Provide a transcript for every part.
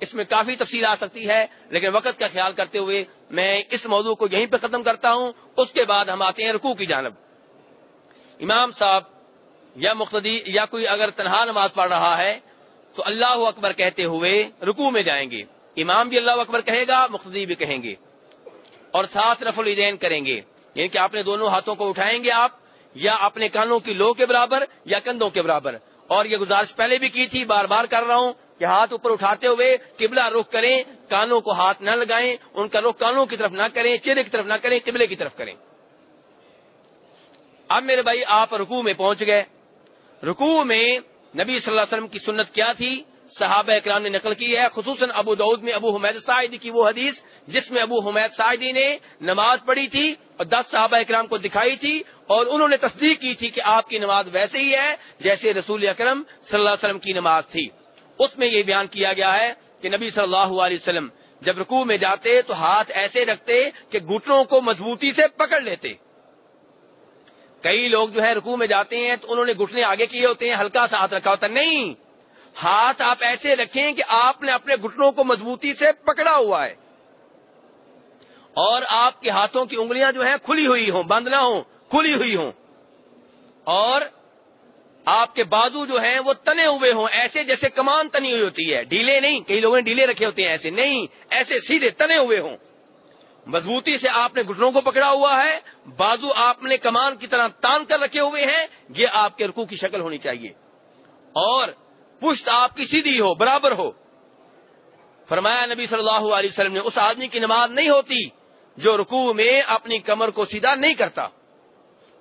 اس میں کافی تفصیل آ سکتی ہے، لیکن وقت کا خیال کرتے ہوئے میں اس موضوع کو یہیں پہ ختم کرتا ہوں۔ اس کے بعد ہم آتے ہیں رکوع کی جانب۔ امام صاحب یا مقتدی یا کوئی اگر تنہا نماز پڑھ رہا ہے، تو اللہ اکبر کہتے ہوئے رکوع میں جائیں گے۔ امام بھی اللہ اکبر کہے گا، مقتدی بھی کہیں گے۔ اور ساتھ رف الدین کریں گے۔ یعنی کہ اپنے دونوں ہاتھوں کو اٹھائیں گے آپ، یا اپنے کانوں کی لو کے برابر یا کندھوں کے برابر۔ اور یہ گزارش پہلے بھی کی تھی، بار بار کر رہا ہوں۔ کہ ہاتھ اوپر اٹھاتے ہوئے قبلہ رخ کریں، کانوں کو ہاتھ نہ لگائیں، ان کا رخ کانوں کی طرف نہ کریں، چہرے کی طرف نہ کریں، قبلے کی طرف کریں۔ اب میرے بھائی، آپ رکوع میں پہنچ گئے۔ رکوع میں نبی صلی اللہ علیہ وسلم کی سنت کیا تھی؟ صحابہ اکرام نے نقل کی ہے، خصوصاً ابو دعود میں ابو حمید سعیدی کی وہ حدیث، جس میں ابو حمید سعیدی نے نماز پڑھی تھی اور دس صحابہ اکرام کو دکھائی تھی اور انہوں نے تصدیق کی تھی کہ آپ کی نماز ویسے ہی ہے، جیسے رسول اکرم صلی اللہ علیہ وسلم کی نماز تھی۔ اس میں یہ بیان کیا گیا ہے کہ نبی صلی اللہ علیہ وسلم جب رکوع میں جاتے تو ہاتھ ایسے رکھتے کہ گھٹنوں کو مضبوطی سے پکڑ لیتے۔ کئی لوگ جو ہے رکوع میں جاتے ہیں تو انہوں نے گھٹنے آگے کیے ہوتے ہیں، ہلکا سا ہاتھ رکھا ہوتا نہیں، ہاتھ آپ ایسے رکھیں کہ آپ نے اپنے گھٹنوں کو مضبوطی سے پکڑا ہوا ہے۔ اور آپ کے ہاتھوں کی انگلیاں جو ہیں کھلی ہوئی ہوں، بند نہ ہوں، کھلی ہوئی ہوں۔ اور آپ کے بازو جو ہیں وہ تنے ہوئے ہوں، ایسے جیسے کمان تنی ہوئی ہوتی ہے۔ ڈھیلے نہیں، کئی لوگوں نے ڈھیلے رکھے ہوتے ہیں ایسے۔ نہیں، ایسے سیدھے تنے ہوئے ہوں۔ مضبوطی سے آپ نے گھٹنوں کو پکڑا ہوا ہے۔ بازو آپ نے کمان کی طرح تان کر رکھے ہوئے ہیں۔ یہ آپ کے رکوع کی شکل ہونی چاہیے۔ اور پشت آپ کی سیدھی ہو، برابر ہو۔ فرمایا نبی صلی اللہ علیہ وسلم نے، اس آدمی کی نماز نہیں ہوتی جو رکوع میں اپنی کمر کو سیدھا نہیں کرتا۔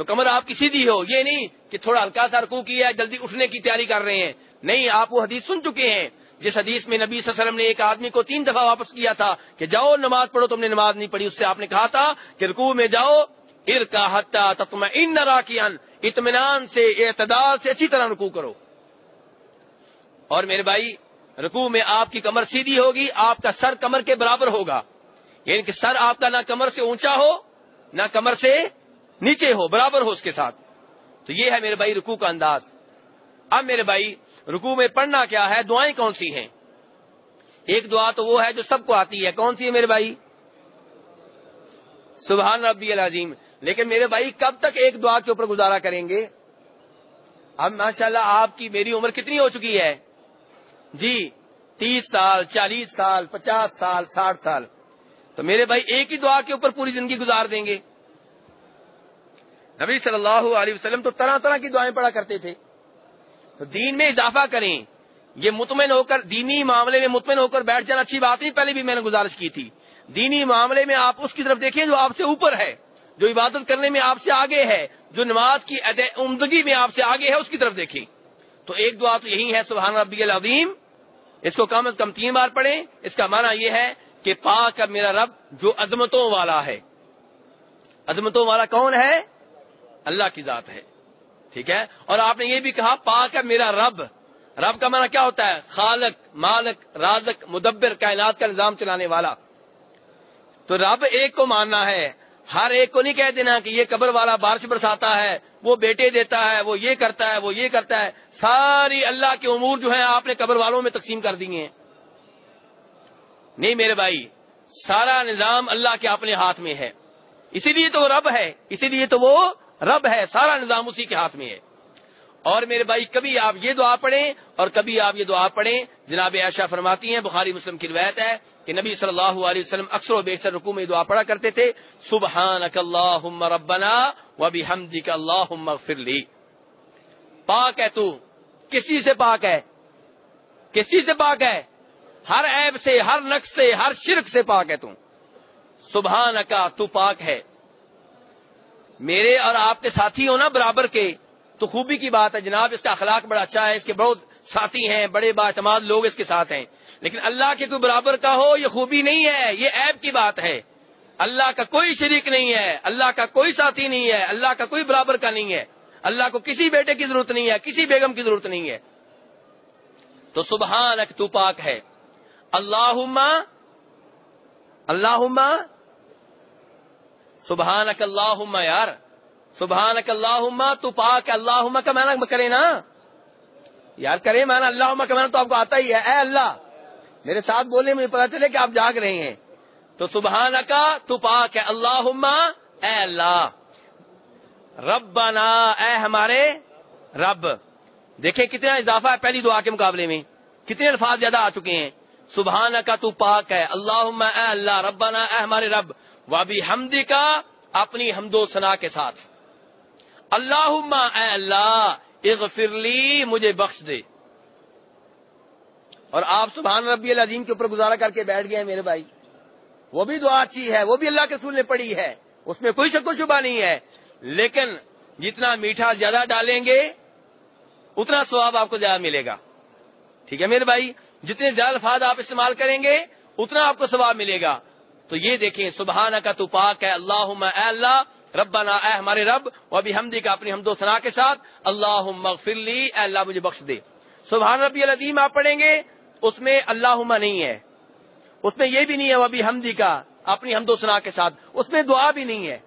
تو کمر آپ کی سیدھی ہو، یہ نہیں کہ تھوڑا ہلکا سا رکوع کیا ہے، جلدی اٹھنے کی تیاری کر رہے ہیں۔ نہیں، آپ وہ حدیث سن چکے ہیں۔ جس حدیث میں نبی صلی اللہ علیہ وسلم نے ایک آدمی کو تین دفعہ واپس کیا تھا کہ جاؤ، نماز پڑھو، تم نے نماز نہیں پڑھی، اس سے آپ نے کہا تھا کہ رکوع میں جاؤ ار کا حتہ تم اطمینان سے، اعتدال سے اچھی طرح رکوع کرو۔ اور میرے بھائی، رکوع میں آپ کی کمر سیدھی ہوگی، آپ کا سر کمر کے برابر ہوگا۔ یعنی کہ سر آپ کا نہ کمر سے اونچا ہو، نہ کمر سے نیچے ہو، برابر ہو اس کے ساتھ۔ تو یہ ہے میرے بھائی رکوع کا انداز۔ اب میرے بھائی، رکوع میں پڑھنا کیا ہے؟ دعائیں کون سی ہیں؟ ایک دعا تو وہ ہے جو سب کو آتی ہے۔ کون سی ہے میرے بھائی؟ سبحان ربی العظیم۔ لیکن میرے بھائی، کب تک ایک دعا کے اوپر گزارا کریں گے؟ اب ماشاءاللہ آپ کی میری عمر کتنی ہو چکی ہے؟ جی تیس سال، چالیس سال، پچاس سال، ساٹھ سال۔ تو میرے بھائی، ایک ہی دعا کے اوپر پوری زندگی گزار دیں گے۔ نبی صلی اللہ علیہ وسلم تو طرح طرح کی دعائیں پڑھا کرتے تھے۔ تو دین میں اضافہ کریں۔ یہ مطمئن ہو کر دینی معاملے میں مطمئن ہو کر بیٹھ جانا اچھی بات نہیں، پہلے بھی میں نے گزارش کی تھی۔ دینی معاملے میں آپ اس کی طرف دیکھیں جو آپ سے اوپر ہے، جو عبادت کرنے میں آپ سے آگے ہے، جو نماز کی عمدگی میں آپ سے آگے ہے، اس کی طرف دیکھیں۔ تو ایک دعا تو یہی ہے، سبحان ربی العظیم۔ اس کو کم از کم تین بار پڑھیں۔ اس کا معنی یہ ہے کہ پاک اب میرا رب جو عظمتوں والا ہے۔ عظمتوں والا کون ہے؟ اللہ کی ذات ہے۔ ٹھیک ہے؟ اور آپ نے یہ بھی کہا، پاک ہے میرا رب۔ رب کا معنی کیا ہوتا ہے؟ خالق، مالک، رازق، مدبر، کائنات کا نظام چلانے والا۔ تو رب ایک کو ماننا ہے۔ ہر ایک کو نہیں کہہ دینا کہ یہ قبر والا بارش برساتا ہے، وہ بیٹے دیتا ہے، وہ یہ کرتا ہے، وہ یہ کرتا ہے۔ ساری اللہ کے امور جو ہیں، آپ نے قبر والوں میں تقسیم کر دیے ہیں۔ نہیں میرے بھائی، سارا نظام اللہ کے اپنے ہاتھ میں ہے۔ اسی لیے تو وہ رب ہے، اسی لیے تو وہ رب ہے، سارا نظام اسی کے ہاتھ میں ہے۔ اور میرے بھائی، کبھی آپ یہ دعا پڑھیں اور کبھی آپ یہ دعا پڑھیں، جناب عائشہ فرماتی ہیں، بخاری مسلم کی روایت ہے کہ نبی صلی اللہ علیہ وسلم اکثر و بیشتر رکو میں دعا پڑھا کرتے تھے سبحان اللہ ربنا و بھی ہمدی کا اللہ فرلی پاک ہے تو، کسی سے پاک ہے؟ کسی سے پاک ہے؟ ہر عیب سے، ہر نقص سے، ہر شرک سے پاک ہے تم سبحان کا تو پاک ہے۔ میرے اور آپ کے ساتھی ہو نا برابر کے، تو خوبی کی بات ہے جناب، اس کا اخلاق بڑا اچھا ہے، اس کے بہت ساتھی ہیں، بڑے باعتماد لوگ اس کے ساتھ ہیں۔ لیکن اللہ کے کوئی برابر کا ہو، یہ خوبی نہیں ہے، یہ عیب کی بات ہے۔ اللہ کا کوئی شریک نہیں ہے، اللہ کا کوئی ساتھی نہیں ہے، اللہ کا کوئی برابر کا نہیں ہے۔ اللہ کو کسی بیٹے کی ضرورت نہیں ہے، کسی بیگم کی ضرورت نہیں ہے۔ تو سبحان تو پاک ہے۔ اللہ اللہ سبحان اللہ یار سبحان اللہ تو پاک اللہ کا معنی کرے نا؟ یار کرے مانا اللہ کا معنی تو آپ کو آتا ہی ہے، اے اللہ، میرے ساتھ بولنے میں پتا چلے کہ آپ جاگ رہے ہیں۔ تو سبحان کا تو پاک ہے اللہ اے اللہ۔ ربنا، اے ہمارے رب۔ دیکھیں کتنا اضافہ ہے پہلی دعا کے مقابلے میں، کتنے الفاظ زیادہ آ چکے ہیں۔ سبحان کا تو پاک ہے۔ اللہ اے اللہ، ربنا اے ہمارے رب۔ وابی حمدی کا اپنی حمد و ثنا کے ساتھ۔ اللہ اے اللہ، اغفر لی، مجھے بخش دے۔ اور آپ سبحان ربی العظیم کے اوپر گزارا کر کے بیٹھ گئے میرے بھائی۔ وہ بھی دعا اچھی ہے، وہ بھی اللہ کے رسول نے پڑھی ہے۔ اس میں کوئی شک و شبہ نہیں ہے۔ لیکن جتنا میٹھا زیادہ ڈالیں گے، اتنا سواب آپ کو زیادہ ملے گا۔ ٹھیک ہے میرے بھائی؟ جتنے زیادہ الفاظ آپ استعمال کریں گے، اتنا آپ کو ثواب ملے گا۔ تو یہ دیکھیں سبحانہ کا تو پاک ہے اللہ اے اللہ، ربنا اے ہمارے رب وہ ابھی ہمدی کا اپنی حمد و ثنا کے ساتھ اللہ مغفر لی، اے اللہ مجھے بخش دے۔ سبحان ربی العظیم، آپ پڑھیں گے، اس میں اللہ نہیں ہے۔ اس میں یہ بھی نہیں ہے وہ ابھی ہمدی کا اپنی حمد و ثنا کے ساتھ۔ اس میں دعا بھی نہیں ہے۔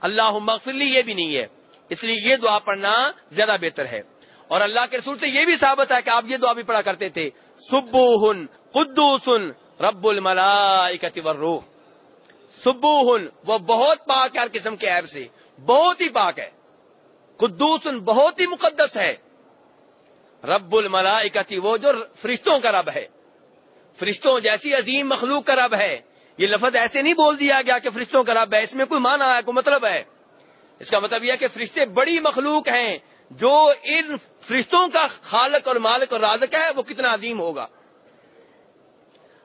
اللہ مغفر لی، یہ بھی نہیں ہے۔ اس لیے یہ دعا پڑھنا زیادہ بہتر ہے۔ اور اللہ کے رسول سے یہ بھی ثابت ہے کہ آپ یہ دعا بھی پڑھا کرتے تھے سبو ہن قدوس رب الملا والروح۔ سبو ہن وہ بہت پاک ہے ہر قسم کے عیب سے، بہت ہی پاک ہے۔ قدوس بہت ہی مقدس ہے۔ رب الملا وہ جو فرشتوں کا رب ہے۔ فرشتوں جیسی عظیم مخلوق کا رب ہے۔ یہ لفظ ایسے نہیں بول دیا گیا کہ فرشتوں کا رب ہے، اس میں کوئی معنی ہے، کوئی مطلب ہے۔ اس کا مطلب یہ کہ فرشتے بڑی مخلوق ہیں۔ جو ان فرشتوں کا خالق اور مالک اور رازق ہے، وہ کتنا عظیم ہوگا۔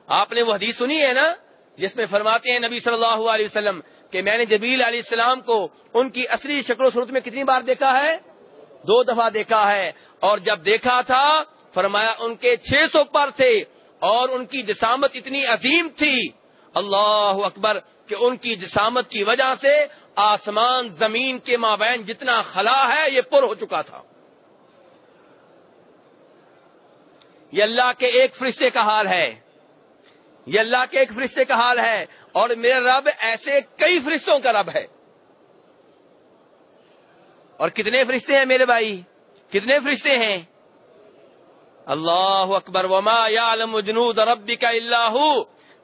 آپ نے وہ حدیث سنی ہے نا، جس میں فرماتے ہیں نبی صلی اللہ علیہ وسلم کہ میں نے جبیل علیہ السلام کو ان کی اصلی شکل و صورت میں کتنی بار دیکھا ہے؟ دو دفعہ دیکھا ہے۔ اور جب دیکھا تھا، فرمایا ان کے چھ سو پر تھے اور ان کی جسامت اتنی عظیم تھی۔ اللہ اکبر کہ ان کی جسامت کی وجہ سے آسمان زمین کے مابین جتنا خلا ہے یہ پر ہو چکا تھا۔ یہ اللہ کے ایک فرشتے کا حال ہے۔ یہ اللہ کے ایک فرشتے کا حال ہے۔ اور میرا رب ایسے کئی فرشتوں کا رب ہے۔ اور کتنے فرشتے ہیں میرے بھائی؟ کتنے فرشتے ہیں؟ اللہ اکبر۔ وما یا جنود ربی کا اللہ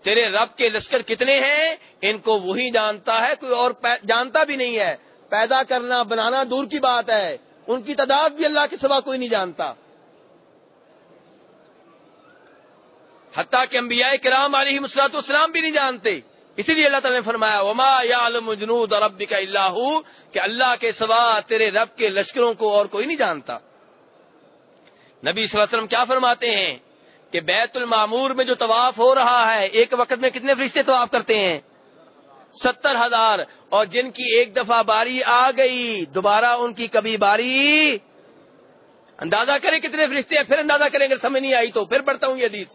تیرے رب کے لشکر کتنے ہیں؟ ان کو وہی جانتا ہے، کوئی اور جانتا بھی نہیں ہے۔ پیدا کرنا، بنانا دور کی بات ہے۔ ان کی تعداد بھی اللہ کے سوا کوئی نہیں جانتا۔ حتیٰ کہ انبیاء کرام علیہ مسلاط اسلام بھی نہیں جانتے۔ اسی لیے اللہ تعالی نے فرمایا، وما یا جنود رب کا اللہ کہ اللہ کے سوا تیرے رب کے لشکروں کو اور کوئی نہیں جانتا۔ نبی صلی اللہ علیہ وسلم کیا فرماتے ہیں؟ کہ بیت المعمور میں جو طواف ہو رہا ہے، ایک وقت میں کتنے فرشتے طواف کرتے ہیں؟ ستر ہزار۔ اور جن کی ایک دفعہ باری آ گئی، دوبارہ ان کی کبھی باری اندازہ کریں کتنے فرشتے ہیں، پھر اندازہ کریں، اگر سمجھ نہیں آئی تو پھر پڑھتا ہوں یہ حدیث۔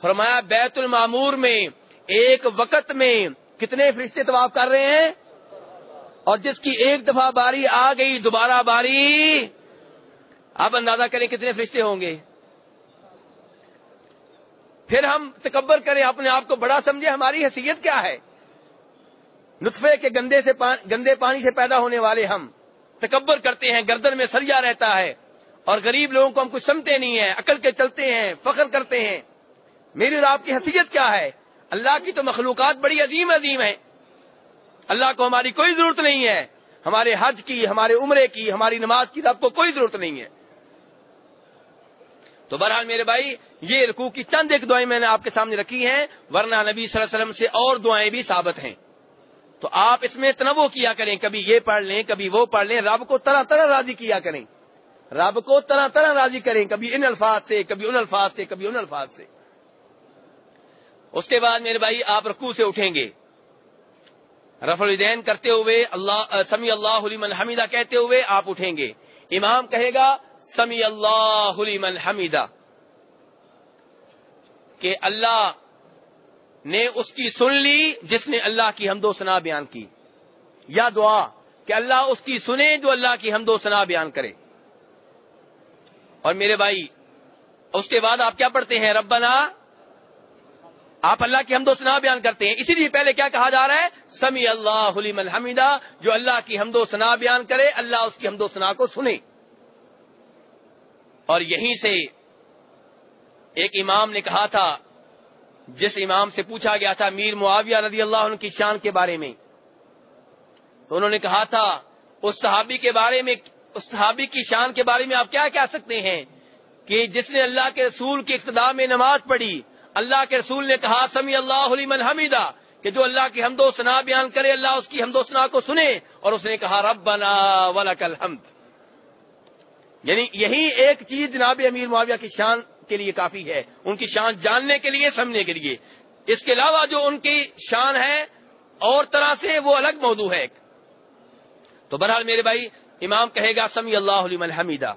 فرمایا، بیت المعمور میں ایک وقت میں کتنے فرشتے طواف کر رہے ہیں؟ اور جس کی ایک دفعہ باری آ گئی، دوبارہ باری، آپ اندازہ کریں کتنے فرشتے ہوں گے؟ پھر ہم تکبر کریں، اپنے آپ کو بڑا سمجھے ہماری حیثیت کیا ہے؟ نطفے کے گندے سے گندے پانی سے پیدا ہونے والے ہم تکبر کرتے ہیں، گردن میں سریا رہتا ہے اور غریب لوگوں کو ہم کچھ سمتے نہیں ہیں، عقل کے چلتے ہیں، فخر کرتے ہیں۔ میری اور آپ کی حیثیت کیا ہے؟ اللہ کی تو مخلوقات بڑی عظیم عظیم ہیں۔ اللہ کو ہماری کوئی ضرورت نہیں ہے۔ ہمارے حج کی، ہمارے عمرے کی، ہماری نماز کی آپ کو کوئی ضرورت نہیں ہے۔ تو بہرحال میرے بھائی، یہ رکوع کی چند ایک دعائیں میں نے آپ کے سامنے رکھی ہیں، ورنہ نبی صلی اللہ علیہ وسلم سے اور دعائیں بھی ثابت ہیں۔ تو آپ اس میں تنوع کیا کریں، کبھی یہ پڑھ لیں، کبھی وہ پڑھ لیں، رب کو طرح طرح راضی کیا کریں۔ رب کو طرح طرح راضی کریں، کبھی ان الفاظ سے، کبھی ان الفاظ سے، کبھی ان الفاظ سے۔ اس کے بعد میرے بھائی، آپ رکو سے اٹھیں گے۔ رف الدین کرتے ہوئے اللہ سمی اللہ علیمن حمیدہ کہتے ہوئے آپ اٹھیں گے۔ امام کہے گا، سمی اللہ علیمن حمیدہ، کہ اللہ نے اس کی سن لی جس نے اللہ کی حمد و سنا بیان کی۔ یا دعا، کہ اللہ اس کی سنے جو اللہ کی حمد و سنا بیان کرے۔ اور میرے بھائی، اس کے بعد آپ کیا پڑھتے ہیں؟ ربنا آپ اللہ کی حمد و سنا بیان کرتے ہیں۔ اسی لیے پہلے کیا کہا جا رہا ہے؟ سمی اللہ حلیم الحمیدہ جو اللہ کی حمد و سنا بیان کرے، اللہ اس کی حمد و سنا کو سنے۔ اور یہیں سے ایک امام نے کہا تھا، جس امام سے پوچھا گیا تھا میر معاویہ رضی اللہ عنہ کی شان کے بارے میں، تو انہوں نے کہا تھا، اس صحابی کے بارے میں، اس صحابی کی شان کے بارے میں آپ کیا کہہ سکتے ہیں؟ کہ جس نے اللہ کے رسول کی اقتدا میں نماز پڑھی اللہ کے رسول نے کہا، سمی اللہ علیہ حمیدہ، کہ جو اللہ کی حمد و سنا بیان کرے، اللہ اس کی حمد و سنا کو سنے۔ اور اس نے کہا رب بنا الحمد۔ یعنی یہی ایک چیز جناب امیر معاویہ کی شان کے لیے کافی ہے، ان کی شان جاننے کے لیے، سمجھنے کے لیے۔ اس کے علاوہ جو ان کی شان ہے، اور طرح سے وہ الگ موضوع ہے تو بہرحال میرے بھائی، امام کہے گا، سمی اللہ علیہ حمیدہ۔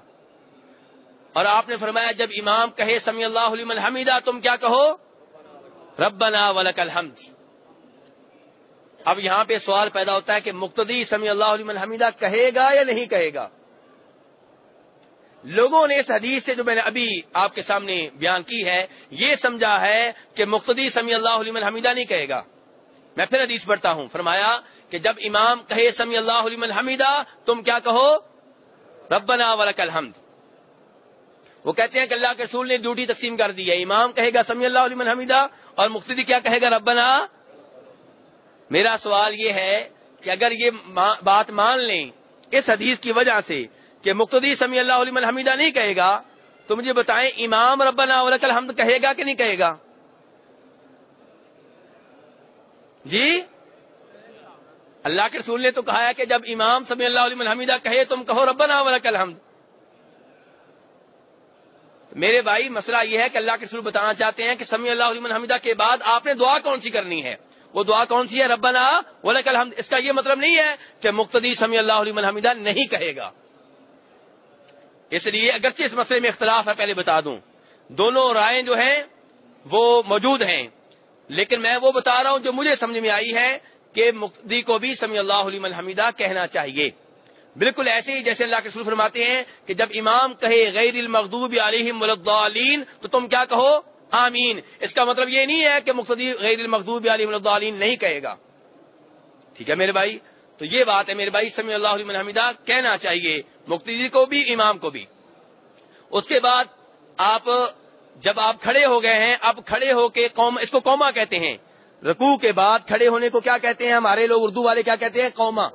اور آپ نے فرمایا جب امام کہے سمی اللہ علیہ حمیدہ تم کیا کہو؟ ربنا ولک الحمد. اب یہاں پہ سوال پیدا ہوتا ہے کہ مقتدی سمی اللہ علیہ حمیدہ کہے گا یا نہیں کہے گا؟ لوگوں نے اس حدیث سے جو میں نے ابھی آپ کے سامنے بیان کی ہے، یہ سمجھا ہے کہ مقتدی سمی اللہ علیہ حمیدہ نہیں کہے گا۔ میں پھر حدیث پڑھتا ہوں۔ فرمایا کہ جب امام کہے سمی اللہ علیہ حمیدہ، تم کیا کہو؟ ربنا ولک الحمد۔ وہ کہتے ہیں کہ اللہ کے رسول نے ڈیوٹی تقسیم کر دی ہے۔ امام کہے گا سمی اللہ علیہ حمیدہ، اور مقتدی کیا کہے گا؟ ربنا۔ میرا سوال یہ ہے کہ اگر یہ بات مان لیں اس حدیث کی وجہ سے کہ مقتدی سمی اللہ علیہ حمیدہ نہیں کہے گا، تو مجھے بتائیں امام ربنا ولک الحمد کہے گا کہ نہیں کہے گا؟ جی؟ اللہ کے رسول نے تو کہا ہے کہ جب امام سمی اللہ علیہ حمیدہ کہے، تم کہو ربنا ولک الحمد۔ میرے بھائی، مسئلہ یہ ہے کہ اللہ کے رسول بتانا چاہتے ہیں کہ سمی اللہ علیہ حمیدہ کے بعد آپ نے دعا کون سی کرنی ہے؟ وہ دعا کون سی ہے؟ ربنا ولک الحمد۔ اس کا یہ مطلب نہیں ہے کہ مقتدی سمی اللہ علیہ حمیدہ نہیں کہے گا۔ اس لیے اگرچہ اس مسئلے میں اختلاف ہے، پہلے بتا دوں۔ دونوں رائے جو ہیں، وہ موجود ہیں۔ لیکن میں وہ بتا رہا ہوں جو مجھے سمجھ میں آئی ہے کہ مقتدی کو بھی سمی اللہ علیہ حمیدہ کہنا چاہیے۔ بالکل ایسے ہی جیسے اللہ کے سر فرماتے ہیں کہ جب امام کہے غیر المغضوب علیہم ملدالین تو تم کیا کہو؟ آمین. اس کا مطلب یہ نہیں ہے کہ مقتدی غیر المغضوب علیہ ملدالین نہیں کہے گا. ٹھیک ہے میرے بھائی؟ تو یہ بات ہے میرے بھائی سمی اللہ علیہ حمیدہ، کہنا چاہیے مقتدی کو بھی، امام کو بھی. اس کے بعد آپ جب آپ کھڑے ہو گئے ہیں، اب کھڑے ہو کے قوم، اس کو قوما کہتے ہیں. رکوع کے بعد کھڑے ہونے کو کیا کہتے ہیں؟ ہمارے لوگ اردو والے کیا کہتے ہیں؟ قوما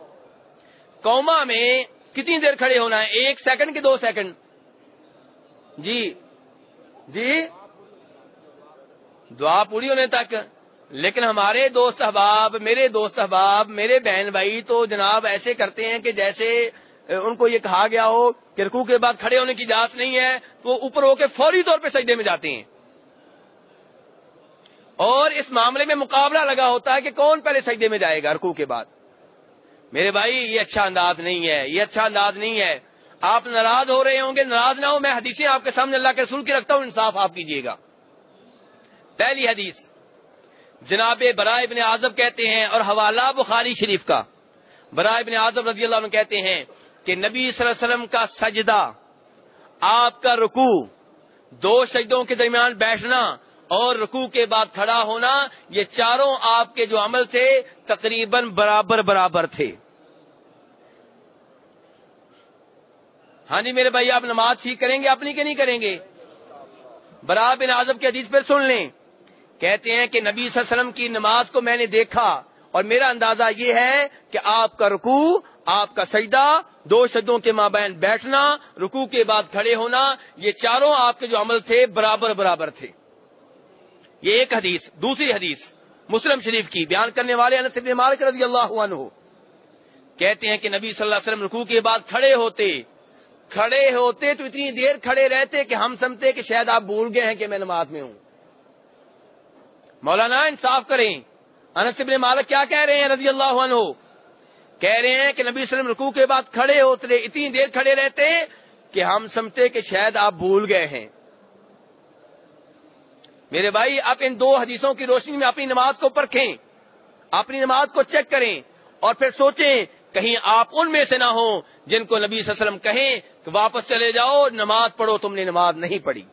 قوما میں کتنی دیر کھڑے ہونا ہے؟ ایک سیکنڈ کے دو سیکنڈ۔ جی۔ جی۔ دعا پوری ہونے تک۔ لیکن ہمارے دوست احباب، میرے دوست احباب، میرے بہن بھائی تو جناب ایسے کرتے ہیں کہ جیسے ان کو یہ کہا گیا ہو کہ رکوع کے بعد کھڑے ہونے کی اجازت نہیں ہے، تو اوپر ہو کے فوری طور پہ سجدے میں جاتے ہیں۔ اور اس معاملے میں مقابلہ لگا ہوتا ہے کہ کون پہلے سجدے میں جائے گا رکوع کے بعد۔ میرے بھائی، یہ اچھا انداز نہیں ہے، یہ اچھا انداز نہیں ہے۔ آپ ناراض ہو رہے ہوں گے، ناراض نہ ہو، میں حدیثیں آپ کے سامنے اللہ کے رسول کی رکھتا ہوں، انصاف آپ کیجیے گا۔ پہلی حدیث، جناب برائے ابن اعظم کہتے ہیں، اور حوالہ بخاری شریف کا۔ برائے ابن اعظم رضی اللہ عنہ کہتے ہیں کہ نبی صلی اللہ علیہ وسلم کا سجدہ، آپ کا رکوع، دو سجدوں کے درمیان بیٹھنا اور رکوع کے بعد کھڑا ہونا، یہ چاروں آپ کے جو عمل تھے، تقریباً برابر برابر تھے۔ ہاں جی میرے بھائی، آپ نماز ٹھیک کریں گے؟ اپنی کہ نہیں کریں گے؟ برابر بن اعظم کی حدیث پھر سن لیں۔ کہتے ہیں کہ نبی صلی اللہ علیہ وسلم کی نماز کو میں نے دیکھا، اور میرا اندازہ یہ ہے کہ آپ کا رکوع، آپ کا سجدہ، دو شدوں کے مابین بیٹھنا، رکوع کے بعد کھڑے ہونا، یہ چاروں آپ کے جو عمل تھے، برابر برابر تھے۔ یہ ایک حدیث، دوسری حدیث مسلم شریف کی بیان کرنے والے انس بن مالک رضی اللہ عنہ کہتے ہیں کہ نبی صلی اللہ علیہ وسلم رکوع کے بعد کھڑے ہوتے کھڑے ہوتے تو اتنی دیر کھڑے رہتے کہ ہم سمتے کہ شاید آپ بھول گئے ہیں کہ میں نماز میں ہوں۔ مولانا انصاف کریں۔ انس بن مالک کیا کہہ رہے ہیں رضی اللہ عنہ؟ کہہ رہے ہیں کہ نبی صلی اللہ علیہ وسلم رکوع کے بعد کھڑے ہوتے، اتنی دیر کھڑے رہتے کہ ہم سمجھتے کہ شاید آپ بھول گئے ہیں۔ میرے بھائی، آپ ان دو حدیثوں کی روشنی میں اپنی نماز کو پرکھیں، اپنی نماز کو چیک کریں اور پھر سوچیں کہیں آپ ان میں سے نہ ہوں جن کو نبی صلی اللہ علیہ وسلم کہیں کہ واپس چلے جاؤ، نماز پڑھو، تم نے نماز نہیں پڑھی۔